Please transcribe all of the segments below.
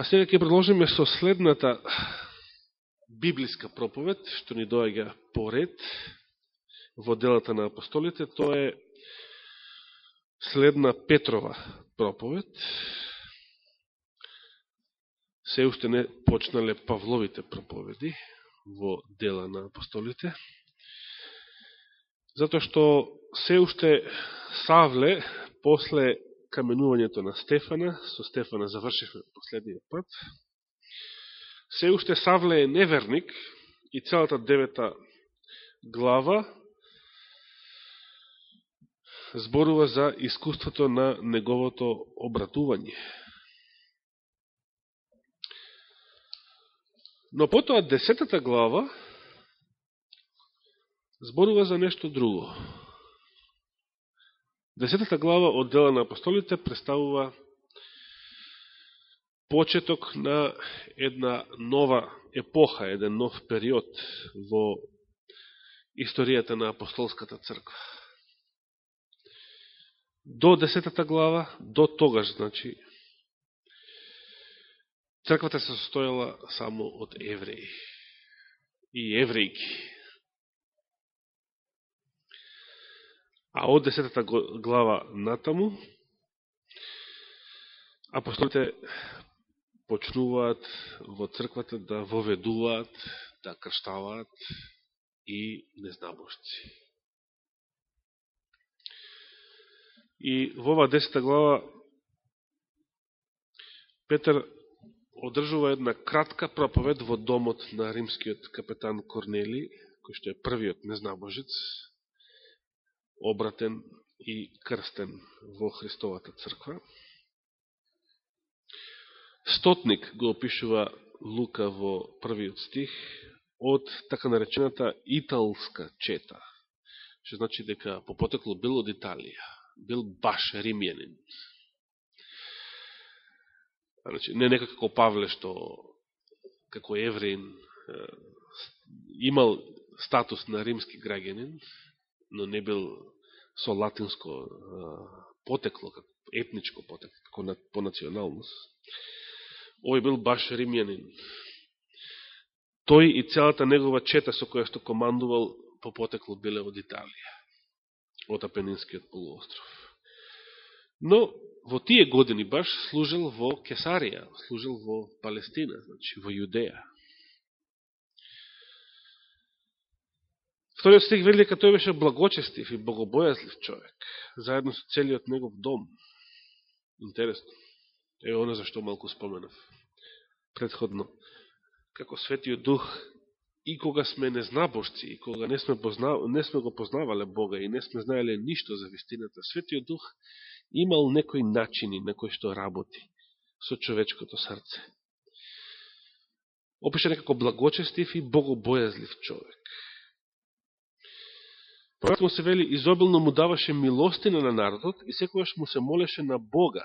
А сега ќе продолжиме со следната библиска проповед, што ни доаѓа поред во делата на апостолите, тоа е следна Петрова проповед. Се уште не почнале Павловите проповеди во дела на апостолите, затоа што се уште Савле, после каменувањето на Стефана, со Стефана завршивме последниот пат, се уште Савле е неверник и целата девета глава зборува за искуството на неговото обратување. Но потоа десетата глава зборува за нешто друго. Десетата глава од дела на апостолите представува почеток на една нова епоха, еден нов период во историјата на апостолската црква. До десетата глава, до тогаш, значи, црквата се состојала само од евреи и еврејки. А од десетата глава натаму, апостолите почнуваат во црквата да воведуваат, да крштаваат и незнабожци. И во ова десета глава Петр одржува една кратка проповед во домот на римскиот капетан Корнели, кој што е првиот незнабожец, обратен и крстен во Христовата црква. Стотник го опишува Лука во првиот стих од така наречената италска чета, што значи дека по потекло бил од Италија, бил баш римјанин. Значи, не некако како Павле, што како евреин имал статус на римски граѓанин, но не бил со латинско потекло, како етничко потекло, по националност овој бил баш римјанин. Тој и целата негова чета со која што командувал по потекло биле од Италија, од Апенинскиот полуостров. Но во тие години баш служил во Кесарија, служил во Палестина, значи во Јудеја. Вториот стих вели дека тој беше благочестив и богобојазлив човек, заедно со целиот негов дом. Интересно. Е, оно зашто малку споменав предходно. Како Светиот Дух, и кога сме незнабожци, и кога не сме, познав... не сме го познавале Бога и не сме знаеле ништо за вистината, Светиот Дух имал некои начини на кои што работи со човечкото срце. Опише некако благочестив и богобојазлив човек. Пророкот му се вели, изобилно му даваше милостина на народот и секојаш му се молеше на Бога.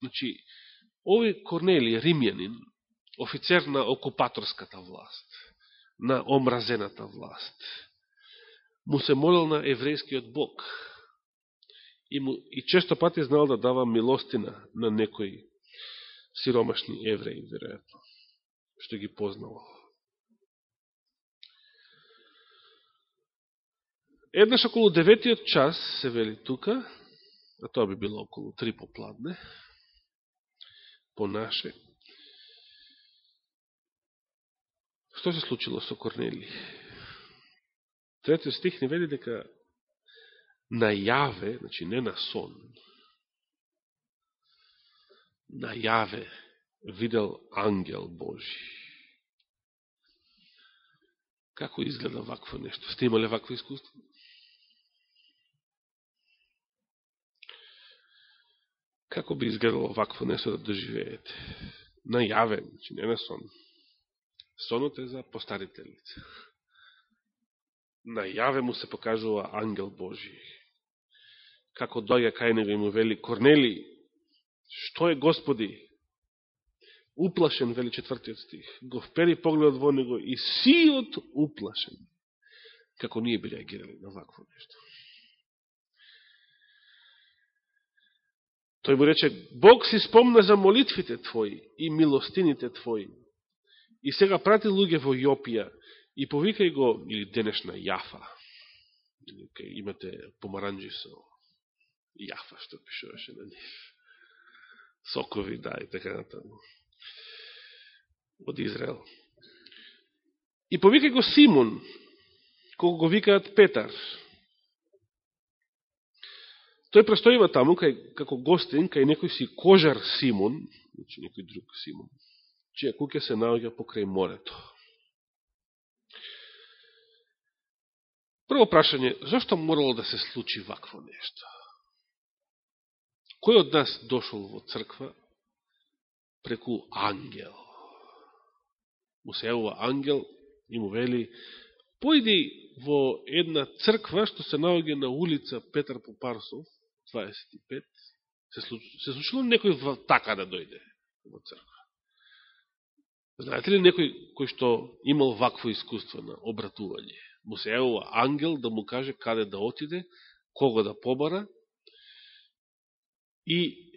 Значи, Овој Корнели, римјанин, офицер на окупаторската власт, на омразената власт, му се молил на еврејскиот Бог и, му, и често пати знал да дава милостина на некои сиромашни евреи, веројатно, што ги познавал. Еднаш околу деветиот час, се вели тука, а тоа би било околу три попладне, по наше. Што се случило со Корнели? Третиот стих не вели дека најаве, значи не на сон, најаве видел ангел Божи. Како изгледа вакво нешто? Сте имале вакво искуство? Како би изгледало вакво нешто да доживеете? Најавен, значи не на сон. Сонот е за постарите лица. Најаве му се покажува ангел Божи. Како доја кај него и му вели Корнели, што е Господи? Уплашен, вели четвртиот стих. Го впери погледот во него и сиот уплашен. Како ние би реагирали на вакво нешто. Тој му рече, Бог си спомна за молитвите твои и милостините твои. И сега прати луѓе во Јопија и повикај го, или денешна Јафа, кај имате помаранджи со Јафа, што пишуваше на нив. Сокови, да, и така натаму. Од Израел. И повикај го Симон, кога го викаат Петар. Тој престојува таму, кај, како гостин, кај некој си кожар Симон, значи некој друг Симон, чија куќа се наоѓа покрај морето. Прво прашање, зашто морало да се случи вакво нешто? Кој од нас дошол во црква преку ангел? Му се јавува ангел и му вели, појди во една црква што се наоѓа на улица Петар Попарсов, 25, се, случ... се случило некој така да дојде во црква. Знаете ли некој кој што имал вакво искуство на обратување? му се јавува ангел да му каже каде да отиде, кого да побара и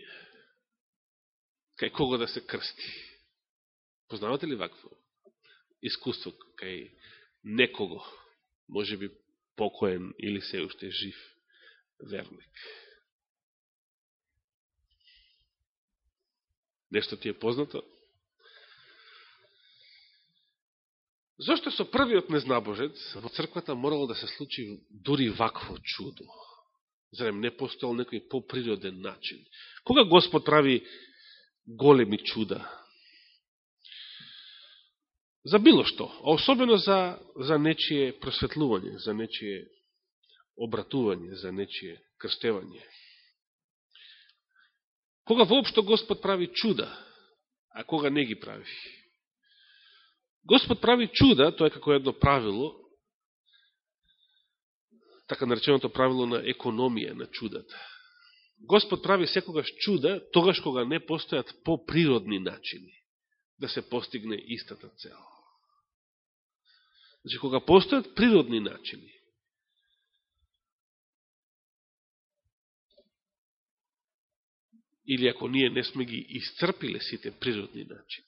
кај кого да се крсти. Познавате ли вакво искуство кај некого, може би покоен или се уште жив верник? Нешто ти е познато? Зошто со првиот незнабожец во црквата морало да се случи дури вакво чудо? Зарем не постоел некој поприроден начин? Кога Господ прави големи чуда? За било што, а особено за, за нечие просветлување, за нечие обратување, за нечие крстевање. Кога воопшто Господ прави чуда, а кога не ги прави? Господ прави чуда, тоа е како едно правило, така нареченото правило на економија на чудата. Господ прави секогаш чуда, тогаш кога не постојат поприродни начини да се постигне истата цел. Значи, кога постојат природни начини, или ако ние не сме ги исцрпиле сите природни начини,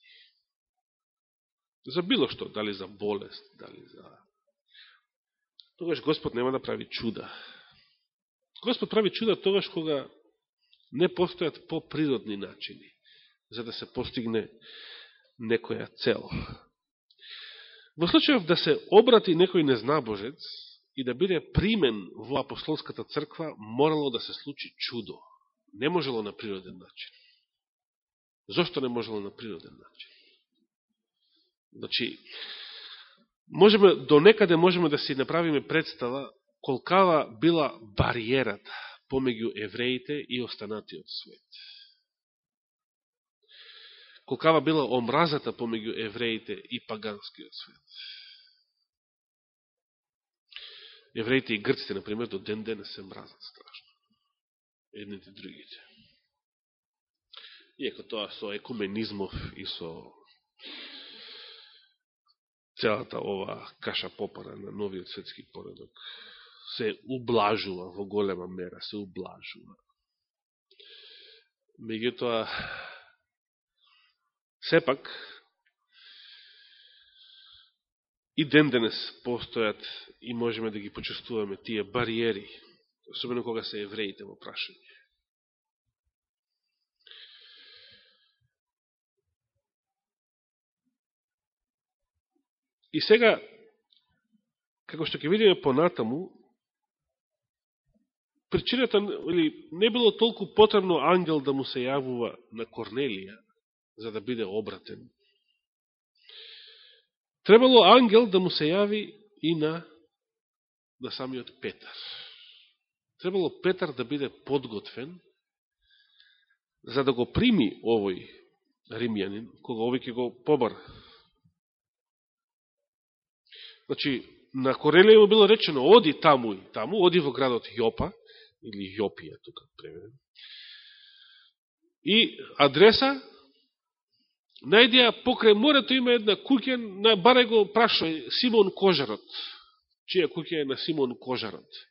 За било што, дали за болест, дали за... Тогаш Господ нема да прави чуда. Господ прави чуда тогаш кога не постојат по-природни начини за да се постигне некоја цел. Во случајов да се обрати некој незнабожец и да биде примен во апостолската црква, морало да се случи чудо. Не можело на природен начин. Зошто не можело на природен начин? Значи, можеме, до некаде можеме да си направиме представа колкава била бариерата помеѓу евреите и останатиот свет. Колкава била омразата помеѓу евреите и паганскиот свет. Евреите и грците, например, до ден ден се мразат страшно. Едните другите. Иако тоа со екуменизмов и со целата ова каша попара на новиот светски поредок се ублажува во голема мера, се ублажува. Меѓутоа, сепак, и ден денес постојат и можеме да ги почувствуваме тие бариери, особено кога се евреите во прашање. И сега, како што ќе видиме понатаму, причината, или не било толку потребно ангел да му се јавува на Корнелија, за да биде обратен. Требало ангел да му се јави и на, на самиот Петар. Требало Петар да биде подготвен, за да го прими овој римјанин, кога овој ќе го побар Значи, на Корелија му било речено, оди таму и таму, оди во градот Јопа, или Јопија, тука преведен. И адреса, најдеа покрај морето има една куќа, на баре го прашај Симон Кожарот, чија куќа е на Симон Кожарот.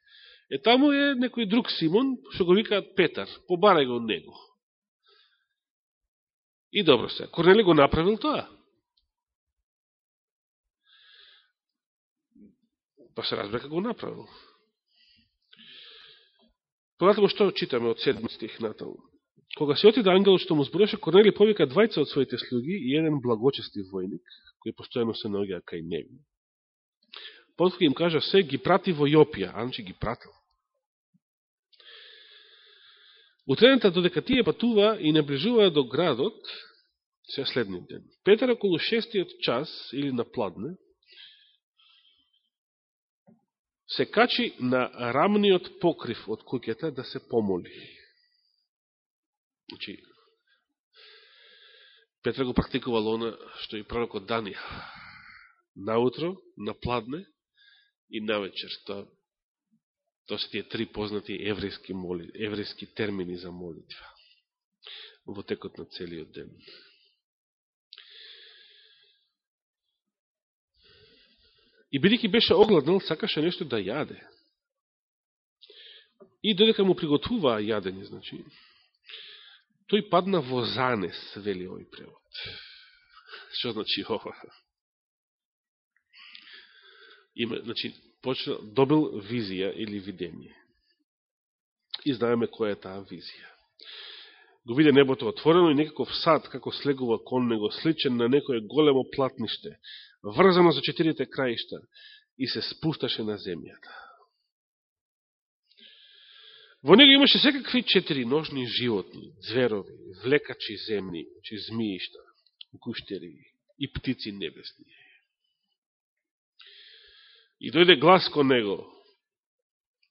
Е таму е некој друг Симон, што го викаат Петар, побарај го него. И добро се, Корнели го направил тоа. Па се разбрека го направил. Понатаму што читаме од 7 стих натаму. Кога се отида ангелот што му збореше, Корнели повика двајца од своите слуги и еден благочести војник, кој постојано се наоѓа кај него. Потоа им кажа, се ги прати во Јопија, а ги пратил. Утрената додека тие патува и наближува до градот, се следниот ден. Петар околу шестиот час или на пладне, се качи на рамниот покрив од куќата да се помоли. Значи, Петра го практикувал она што и пророкот Данија. Наутро, на пладне и на вечер. Тоа, тоа се тие три познати еврејски, моли, еврејски термини за молитва во текот на целиот ден. И бидеќи беше огладнал, сакаше нешто да јаде. И додека му приготвуваа јадење, значи, тој падна во занес, вели овој превод. Што значи ова? Име, значи, почна, добил визија или видение. И знаеме која е таа визија. Го виде небото отворено и некаков сад, како слегува кон него, сличен на некое големо платниште, врзано за четирите краишта и се спушташе на земјата. Во него имаше секакви четири ножни животни, зверови, влекачи земни, чи змиишта, куштери и птици небесни. И дојде глас кон него.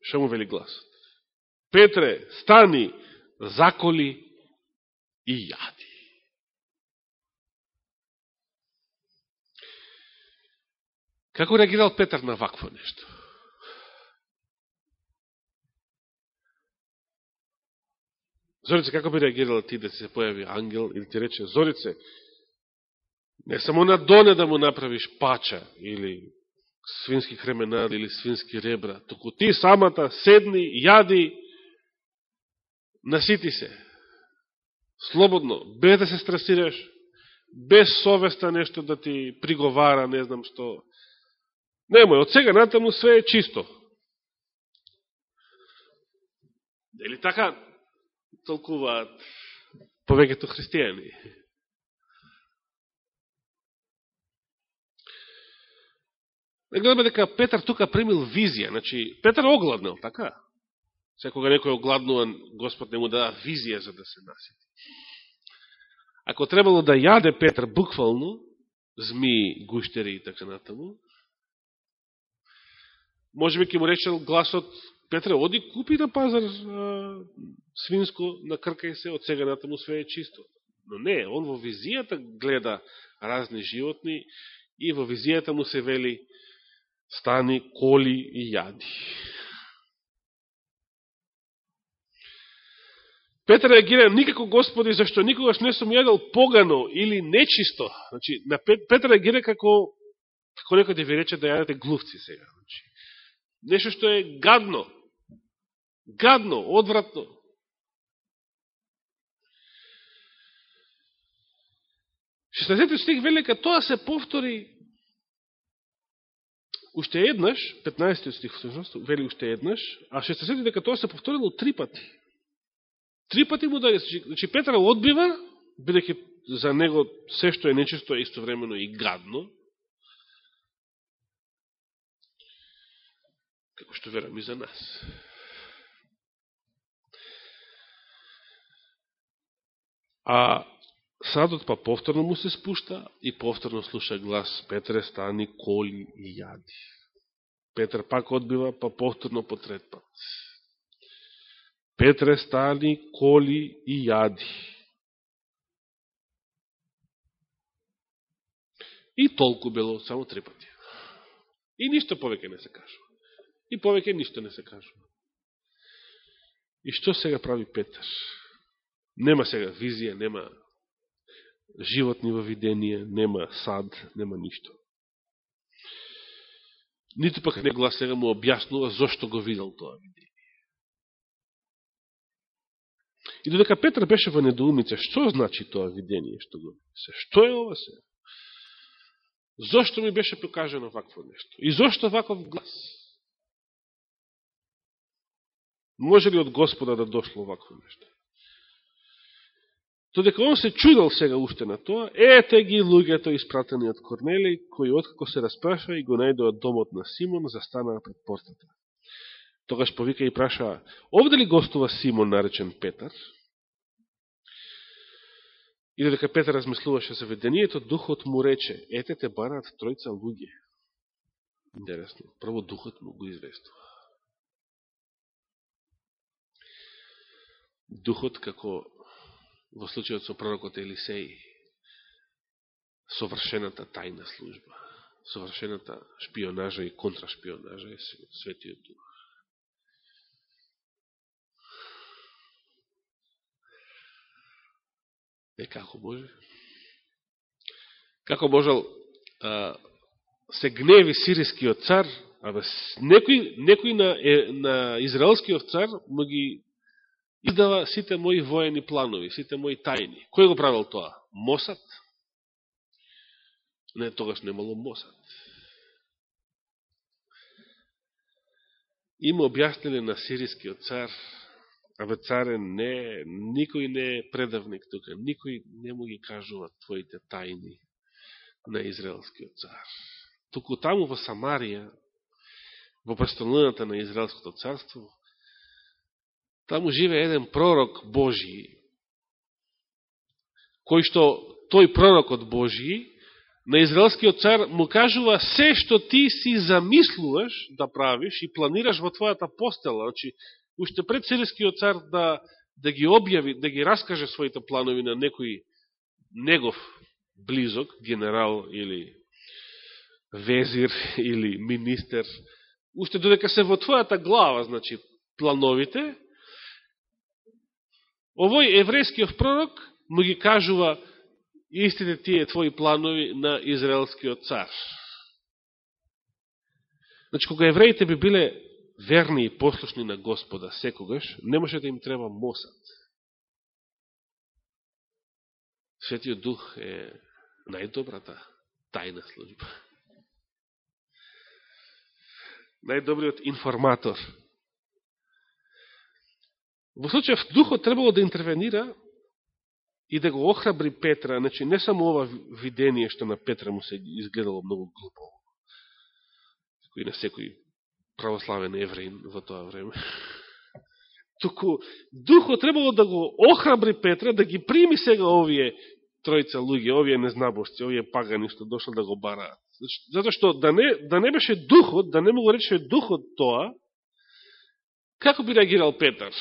Што му вели гласот? Петре, стани, заколи и јади. Како реагирал Петар на вакво нешто? Зорице, како би реагирала ти да се појави ангел или ти рече, Зорице, не само на доне да му направиш пача или свински хременади или свински ребра, току ти самата седни, јади, насити се. Слободно, без да се стресираш, без совеста нешто да ти приговара, не знам што, Немој, од сега натаму све е чисто. Дели така толкуваат повеќето христијани? Не гледаме дека Петар тука примил визија, значи Петар огладнал, така? Секога некој огладнуван, Господ не му дава визија за да се насити. Ако требало да јаде Петар буквално, зми, гуштери и така натаму, може би ќе му речел гласот, Петре, оди купи на пазар а, свинско, накркај се, од сега натаму све е чисто. Но не, он во визијата гледа разни животни и во визијата му се вели стани, коли и јади. Петар реагира, никако Господи, зашто никогаш не сум јадел погано или нечисто. Значи, на Петар реагира како, како некој да ви рече да јадете глувци сега. Значи, Нешто што е гадно. Гадно, одвратно. Шестнадесети стих велика, тоа се повтори уште еднаш, 15 стих всушност, вели уште еднаш, а 16 дека тоа се повторило три пати. Три пати му даде, значи, значи Петра одбива, бидеќи за него се што е нечисто е истовремено и гадно, како што верам и за нас. А садот па повторно му се спушта и повторно слуша глас Петре стани, коли и јади. Петр пак одбива, па повторно по трет пат. Петре стани, коли и јади. И толку било, само три пати. И ништо повеќе не се кажува. И повеќе ништо не се кажува. И што сега прави Петар? Нема сега визија, нема животни во видение, нема сад, нема ништо. Нито пак не глас сега му објаснува зошто го видел тоа видение. И додека Петр беше во недоумица, што значи тоа видение што го се? Што е ова се? Зошто ми беше покажено вакво нешто? И зошто ваков глас? Може ли од Господа да дошло вакво нешто? Додека он се чудал сега уште на тоа, ете ги луѓето испратени од Корнелиј, кои откако се распраша и го најдоа домот на Симон, застанаа пред портата. Тогаш повика и праша, овде ли гостува Симон, наречен Петар? И додека Петар размислуваше за видението, духот му рече, ете те бараат тројца луѓе. Интересно, прво духот му го известува. Духот како во случајот со пророкот Елисеј, совршената тајна служба, совршената шпионажа и контрашпионажа е светиот дух. Е, како може? Како можел а, се гневи сирискиот цар, а некој, некој на, е, на израелскиот цар му ги издава сите мои воени планови, сите мои тајни. Кој го правил тоа? Мосад? Не, тогаш немало Мосад. Има објаснили на сирискиот цар, абе царе не, никој не е предавник тука, никој не му ги кажува твоите тајни на израелскиот цар. Туку таму во Самарија, во престолнината на Израелското царство, Таму живе еден пророк Божи, кој што тој пророкот Божи, на израелскиот цар му кажува се што ти си замислуваш да правиш и планираш во твојата постела. Значи, уште пред сирискиот цар да, да ги објави, да ги раскаже своите планови на некој негов близок, генерал или везир или министер, уште додека се во твојата глава, значи, плановите, Овој еврејскиот пророк му ги кажува истите тие твои планови на израелскиот цар. Значи, кога евреите би биле верни и послушни на Господа секогаш, не може да им треба мосад. Светиот Дух е најдобрата тајна служба. Најдобриот информатор Во случајов Духот требало да интервенира и да го охрабри Петра, значи не само ова видение што на Петра му се изгледало многу глупо, кој на секој православен евреин во тоа време. Туку Духот требало да го охрабри Петра, да ги прими сега овие тројца луѓе, овие незнабошци, овие пагани што дошле да го бараат. Затоа што да не, да не беше Духот, да не му го рече Духот тоа, како би реагирал Петар?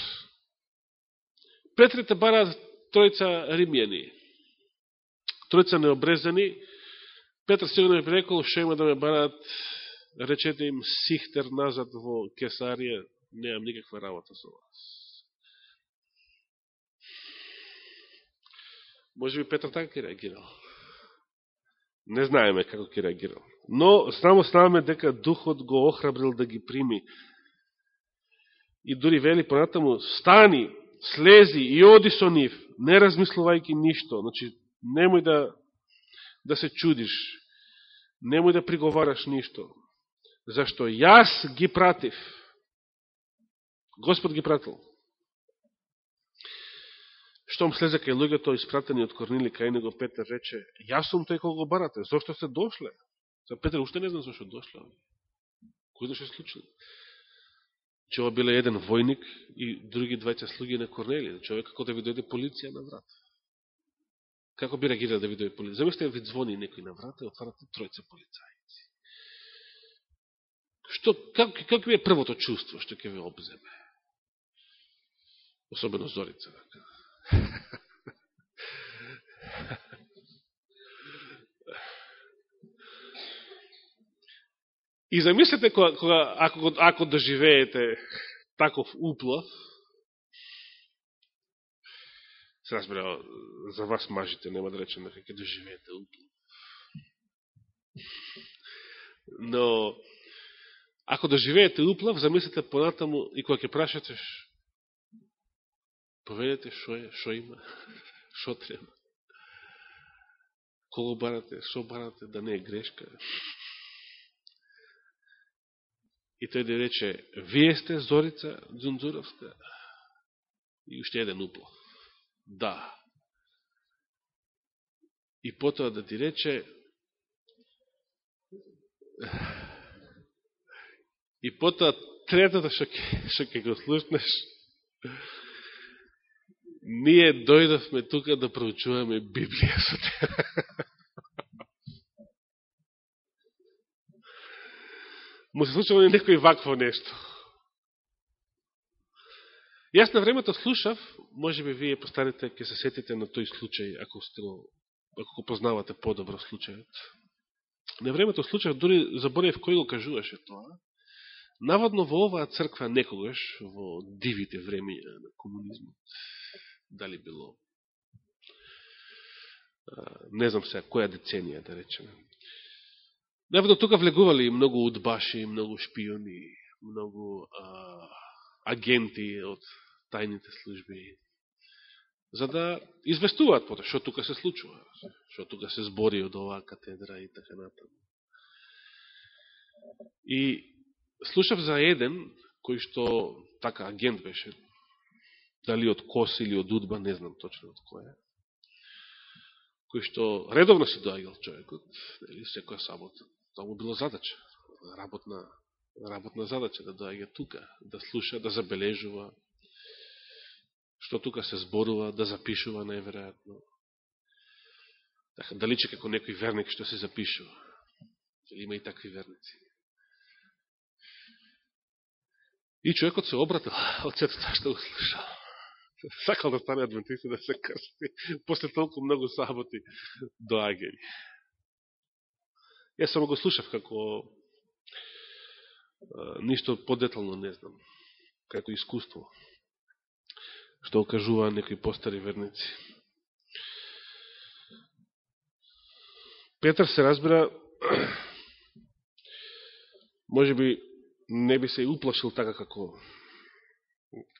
Петрите бараат тројца римјани. Тројца необрезани. Петр сигурно би рекол, шо има да ме бараат, речете им, сихтер назад во Кесарија, неам никаква работа со вас. Може би Петр така ќе реагирал. Не знаеме како ќе реагирал. Но само ставаме дека Духот го охрабрил да ги прими. И дури вели понатаму, стани, слези и оди со нив, не размислувајќи ништо. Значи, немој да, да се чудиш, немој да приговараш ништо. Зашто јас ги пратив. Господ ги пратил. Штом слезе кај луѓето испратени од Корнили кај него Петер рече, јас сум тој кога го барате, зашто сте дошле? За Петер уште не знам зашто дошле. Кој да се случило? Че ова биле еден војник и други двајца слуги на Корнелија. Човек како да ви дојде полиција на врат. Како би реагирал да ви дојде полиција? Замислите ви звони некој на врата и отварате тројца полицајци. Што, как, како е првото чувство што ќе ви обземе? Особено Зорица. И замислете, кога, кога, ако, ако доживеете таков уплав, се разбира, за вас мажите нема да речем дека ќе доживеете уплав. Но, ако доживеете уплав, замислете понатаму и кога ќе прашате Поведете шо е, шо има, шо треба. Кого барате, шо барате, да не е грешка. И тој да рече, вие сте Зорица Дзунзуровска? И уште еден упло. Да. И потоа да ти рече, и потоа третото што ќе го слушнеш, ние дојдовме тука да проучуваме Библија со тебе. Му се случило некој вакво нешто. Јас на времето слушав, може би вие постанете, ќе се сетите на тој случај, ако сте го, ако го познавате по-добро случајот. На времето слушав, дури заборев кој го кажуваше тоа. Наводно во оваа црква некогаш, во дивите времења на комунизмот, дали било, не знам сега, која деценија да речеме. Наводно тука влегували многу удбаши, многу шпиони, многу а, агенти од тајните служби, за да известуваат потоа што тука се случува, што тука се збори од оваа катедра и така натаму. И слушав за еден кој што така агент беше, дали од Кос или од Удба, не знам точно од која, кој што редовно се доаѓал човекот, или секоја сабота. Тоа му било задача, работна, работна задача да доаѓа тука, да слуша, да забележува, што тука се зборува, да запишува најверојатно. Така, дали че како некој верник што се запишува. Или има и такви верници. И човекот се обратил од сето тоа што го слушал. Сакал да стане адвентист да се крсти после толку многу саботи доаѓање. Јас само го слушав како ништо подетално не знам, како искуство, што окажува некои постари верници. Петар се разбира, може би не би се и уплашил така како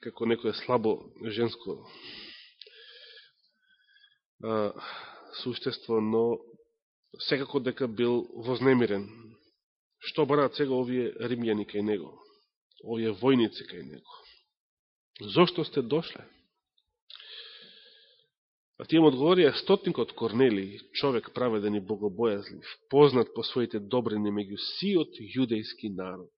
како некоје слабо женско а, суштество, но секако дека бил вознемирен. Што барат сега овие римјани кај него? Овие војници кај него? Зошто сте дошле? А тие му одговорија стотникот Корнели, човек праведен и богобојазлив, познат по своите добрини меѓу сиот јудејски народ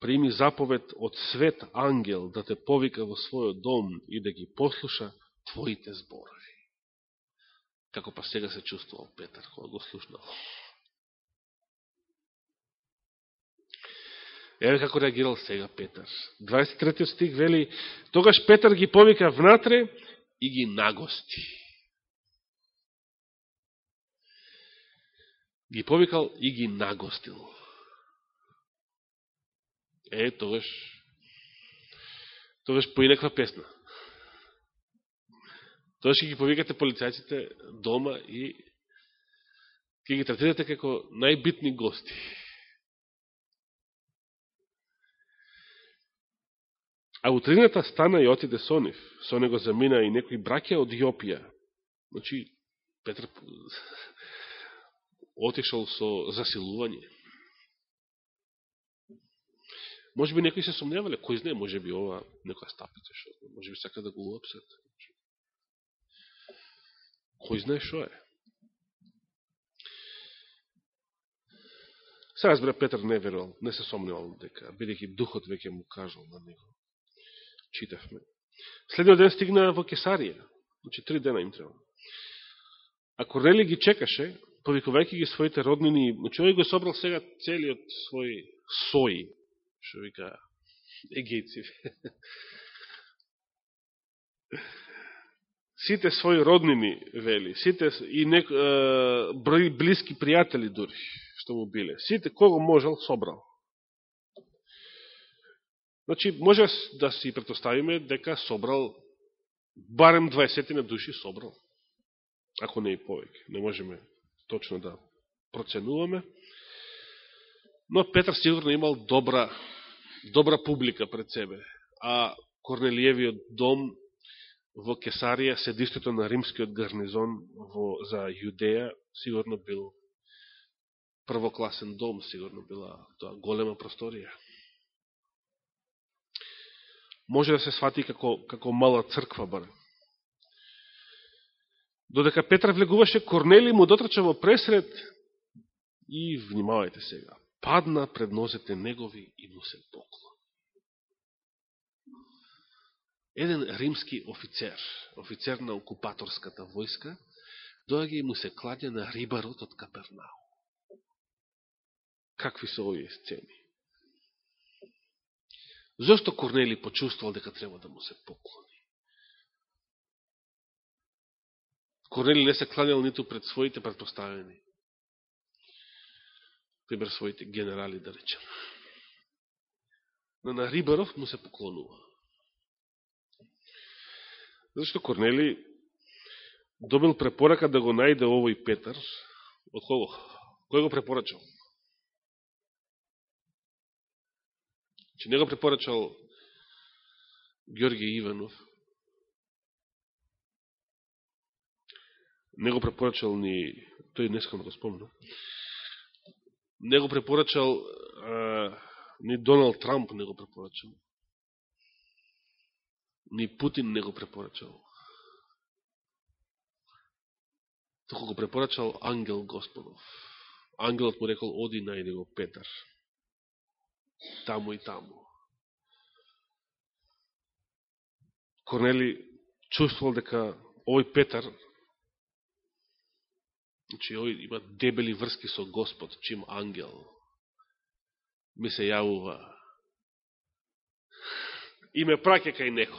прими заповед од свет ангел да те повика во својот дом и да ги послуша твоите збора. Како па сега се чувствувал Петар, кога го слушнал. Еве како реагирал сега Петар. 23 стих вели, тогаш Петар ги повика внатре и ги нагости. Ги повикал и ги нагостил. Е, тогаш, тогаш поинаква песна. Тоа ќе ги повикате полицајците дома и ќе ги третирате како најбитни гости. А утрината стана и отиде со нив. Со него замина и некои браке од Јопија. Значи, Петр отишол со засилување. Може би некои се сомневале, кој знае, може би ова некоја стапица, шо, може би сака да го уапсат. Кој знае шо е? Се разбира, Петр не верувал, не се сомневал дека, бидеќи духот веќе му кажал на него. Читавме. Следниот ден стигна во Кесарија. Значи, три дена им треба. Ако Рели ги чекаше, повикувајќи ги своите роднини, значи, овој го собрал сега целиот свој сој, што вика егејци. Сите своји роднини, вели, сите и нек, е, близки пријатели дури, што му биле. Сите, кого можел, собрал. Значи, може да си предоставиме дека собрал барем 20 на души собрал. Ако не и повеќе. Не можеме точно да проценуваме. Но Петр сигурно имал добра добра публика пред себе. А Корнелиевиот дом во Кесарија, седиштето на римскиот гарнизон во, за Јудеја, сигурно бил првокласен дом, сигурно била тоа голема просторија. Може да се свати како, како мала црква баре. Додека Петра влегуваше, Корнели му дотрча во пресред и, внимавајте сега, падна пред нозете негови и му се поклон. Еден римски офицер, офицер на окупаторската војска, доаѓа и му се кладја на рибарот од Капернау. Какви се овие сцени? Зошто Корнели почувствувал дека треба да му се поклони? Корнели не се кланял ниту пред своите предпоставени. Пример, своите генерали, да речем. Но на Рибаров му се поклонува. Зашто Корнели добил препорака да го најде овој Петар. Од кого? Кој го препорачал? Че не го препорачал Георгија Иванов, не го препорачал ни, тој не да го спомнам, не го препорачал а, ни Доналд Трамп не го препорачал, ни Путин не го препорачал. Току го препорачал ангел Господов. Ангелот му рекол, оди најде го Петар. Таму и таму. Корнели чувствувал дека овој Петар Значи, овој има дебели врски со Господ, чим ангел ми се јавува и ме праќа кај него.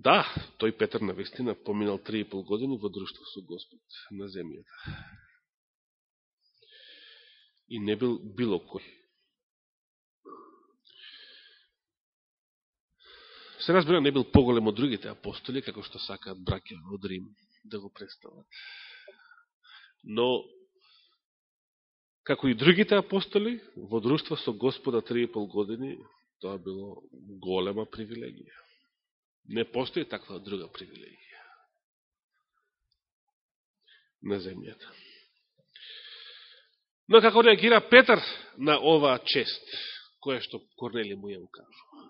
Да, тој Петр на вестина поминал 3,5 години во друштво со Господ на земјата. И не бил било кој. Се разбира, не бил поголем од другите апостоли, како што сакаат браке од Рим да го представат. Но, како и другите апостоли, во друштво со Господа 3,5 години, тоа било голема привилегија. Не постои таква друга привилегија на земјата. Но како реагира Петар на оваа чест, која што Корнели му ја укажува?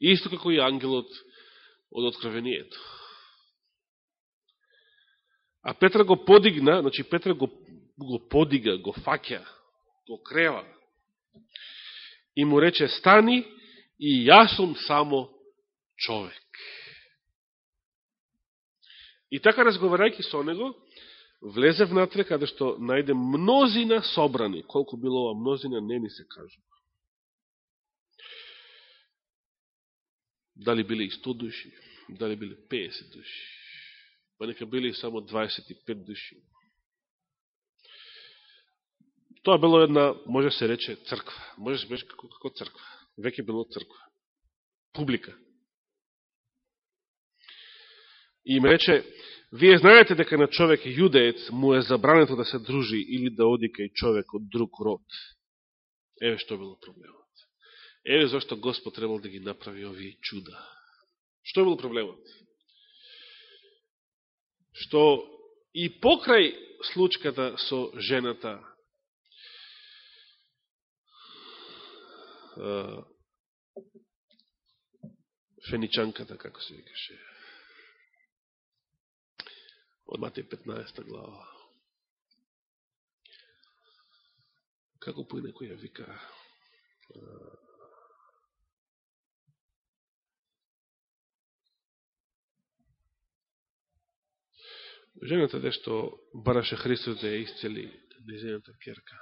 Исто како и ангелот од откровението. А Петра го подигна, значи Петра го, го подига, го фаќа, го крева. И му рече, стани и јас сум само човек. И така разговарајќи со него, влезе внатре каде што најде мнозина собрани. Колку било ова мнозина, не ни се кажува. Дали биле и 100 души, дали биле 50 души, па нека биле само 25 души. Тоа било една, може се рече, црква. Може да се беше како, како црква. Веќе било црква. Публика. И им рече, вие знаете дека на човек јудеец му е забрането да се дружи или да оди кај човек од друг род. Еве што било проблемот. Еве зашто Господ требал да ги направи овие чуда. Што бил проблемот? Што и покрај случката со жената феничанката, како се викаше, од Матеј 15 глава. Како по ја вика Жената дешто бараше Христос да ја исцели незината керка.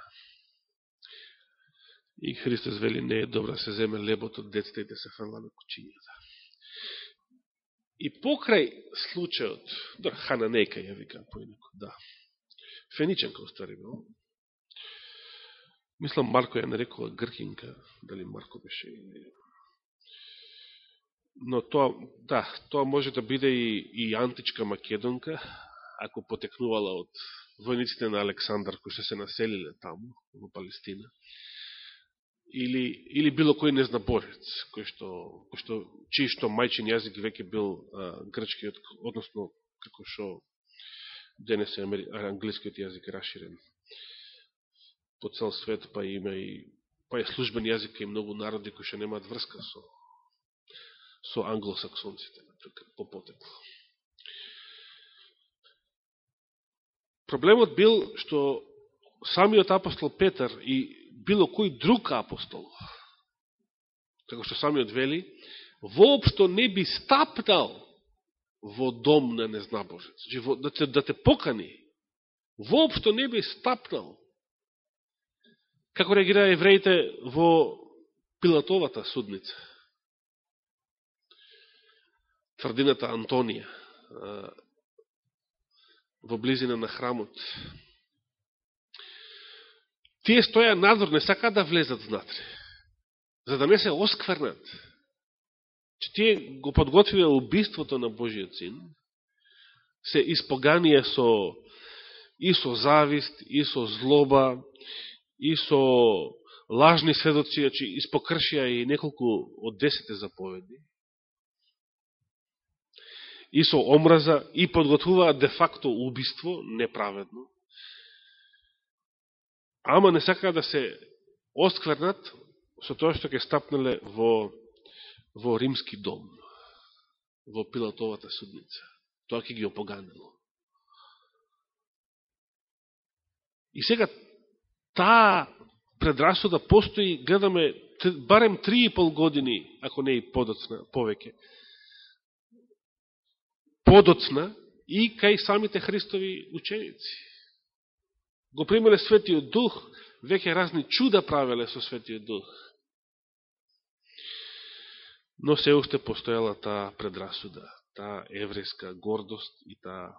И Христос вели не е добра се земе лебот од детстве и да се фрла на кучињата. И покрај случајот, да, Хана нека ја вика поинако, да. Фениченка остари бил. Мислам Марко ја нарекува Гркинка, дали Марко беше или но тоа, да, тоа може да биде и, и античка македонка, ако потекнувала од војниците на Александар, кои што се населиле таму, во Палестина, или, или било кој незнаборец, кој што, кој што, чиј што мајчин јазик веќе бил а, грчкиот, односно, како што денес е англискиот јазик расширен по цел свет, па има и па е службен јазик и многу народи кои што немаат врска со со англосаксонците, по потекло. Проблемот бил што самиот апостол Петар и било кој друг апостол, како што самиот вели, воопшто не би стапнал во дом на незнабожец. Значи, да те, да те покани, воопшто не би стапнал. Како реагира евреите во Пилатовата судница? Тврдината Антонија во близина на храмот. Тие стоја надвор, не сака да влезат внатре, за да не се осквернат. Че тие го подготвиле убиството на Божиот син, се испоганија со и со завист, и со злоба, и со лажни сведоци, че испокршија и неколку од десете заповеди, и со омраза, и подготвуваат де-факто убиство, неправедно, ама не сакаат да се осквернат со тоа што ќе стапнеле во, во римски дом, во Пилатовата судница. Тоа ќе ги опоганило. И сега таа предрасуда постои, гледаме, барем три и пол години, ако не и подоцна, повеќе, подоцна и кај самите Христови ученици го примеле Светиот Дух, веќе разни чуда правеле со Светиот Дух. Но се уште постојала таа предрасуда, таа еврејска гордост и таа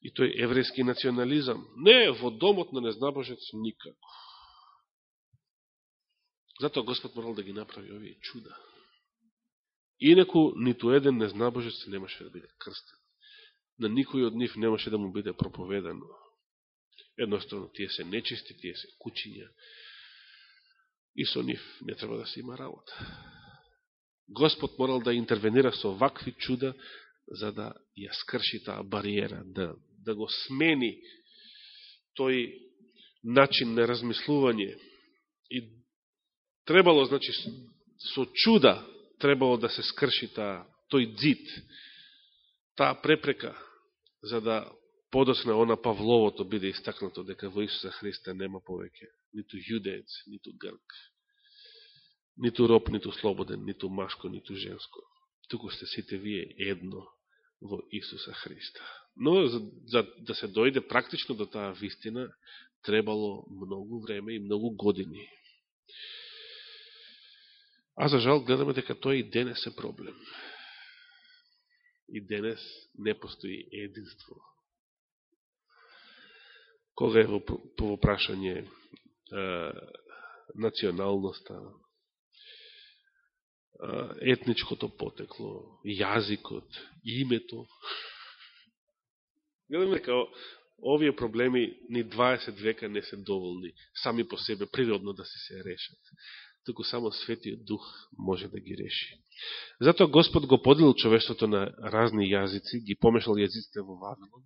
и тој еврејски национализам. Не, во домот на незнабожец никако. Затоа Господ морал да ги направи овие чуда. Инаку, ниту еден незнабожец немаше да биде крстен. На никој од нив немаше да му биде проповедано. Едноставно, тие се нечисти, тие се кучиња. И со нив не треба да се има работа. Господ морал да интервенира со вакви чуда, за да ја скрши таа бариера, да, да го смени тој начин на размислување. И требало, значи, со чуда требало да се скрши таа, тој дзид, таа препрека, за да подосна она Павловото биде истакнато дека во Исуса Христа нема повеќе ниту јудеец, ниту грк, ниту роб, ниту слободен, ниту машко, ниту женско. Туку сте сите вие едно во Исуса Христа. Но за, за да се дојде практично до таа вистина, требало многу време и многу години. А за жал гледаме дека тој и денес е проблем. И денес не постои единство кога е во, по прашање националноста, етничкото потекло, јазикот, името. Гледаме дека овие проблеми ни 20 века не се доволни сами по себе природно да се се решат. Туку само Светиот Дух може да ги реши. Затоа Господ го поделил човештвото на разни јазици, ги помешал јазиците во Вавилон,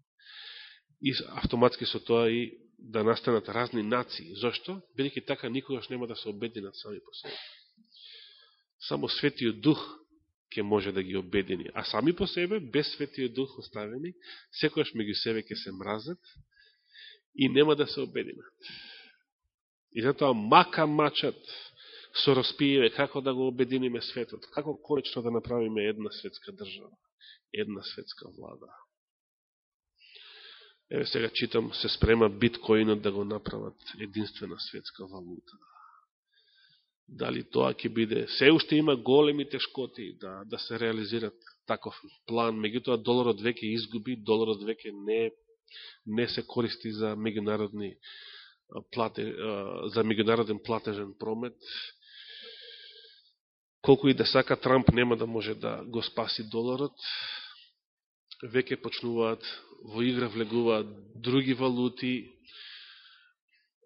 и автоматски со тоа и да настанат разни нации. Зошто? Бидеќи така никогаш нема да се обединат сами по себе. Само Светиот Дух ќе може да ги обедини. А сами по себе, без Светиот Дух оставени, секојаш меѓу себе ќе се мразат и нема да се обединат. И затоа мака мачат со распиеве како да го обединиме светот, како конечно да направиме една светска држава, една светска влада. Еве сега читам, се спрема биткоинот да го направат единствена светска валута. Дали тоа ќе биде... Се уште има големи тешкоти да, да се реализират таков план, меѓутоа доларот веќе изгуби, доларот веќе не, не се користи за меѓународни плате, за меѓународен платежен промет. Колку и да сака Трамп нема да може да го спаси доларот, веќе почнуваат во игра влегуваат други валути.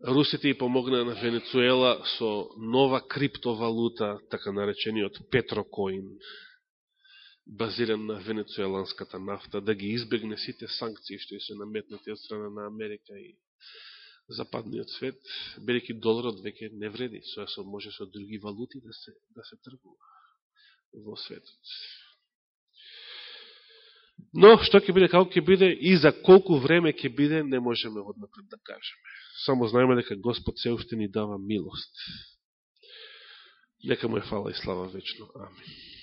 Русите и помогнаа на Венецуела со нова криптовалута, така наречениот Петрокоин, базиран на венецуеланската нафта, да ги избегне сите санкции што се наметнати од страна на Америка и западниот свет, белики доларот веќе не вреди, со може со други валути да се, да се тргува во светот. Но, што ќе биде, како ќе биде и за колку време ќе биде, не можеме однапред да кажеме. Само знаеме дека Господ се уште ни дава милост. Нека му е фала и слава вечно. Амин.